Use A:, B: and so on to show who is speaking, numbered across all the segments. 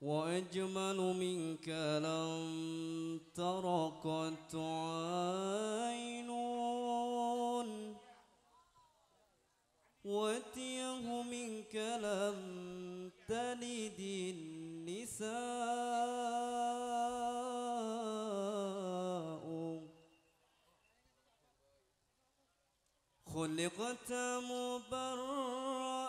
A: وأجمل منك لم تر قط عين وأتيه منك لم تلد النساء. خلقت مبرأ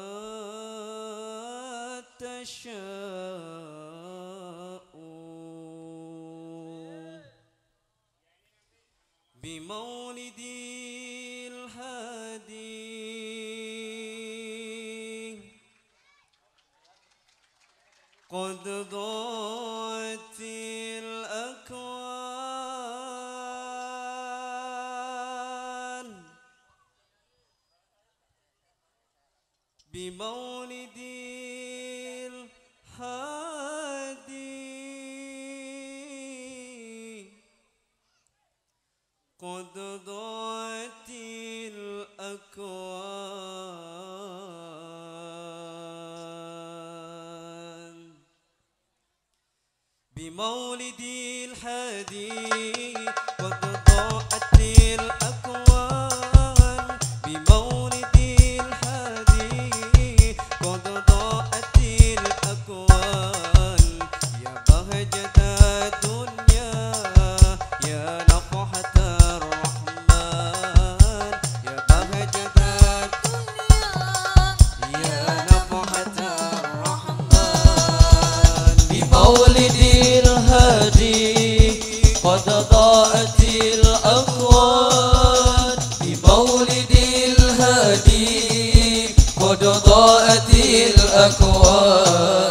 A: بمولد الهادي. قد ضاعت الأكوان بمولد الهادي. الأكوان بمولد الهادي قد
B: ضاءت الأكوان.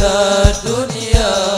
B: الدنيا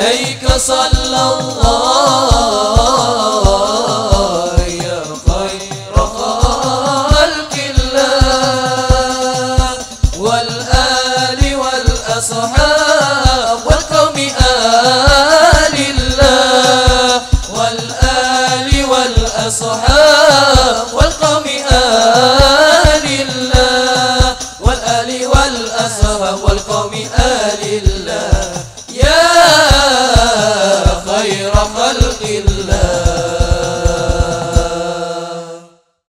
B: عليك صلى الله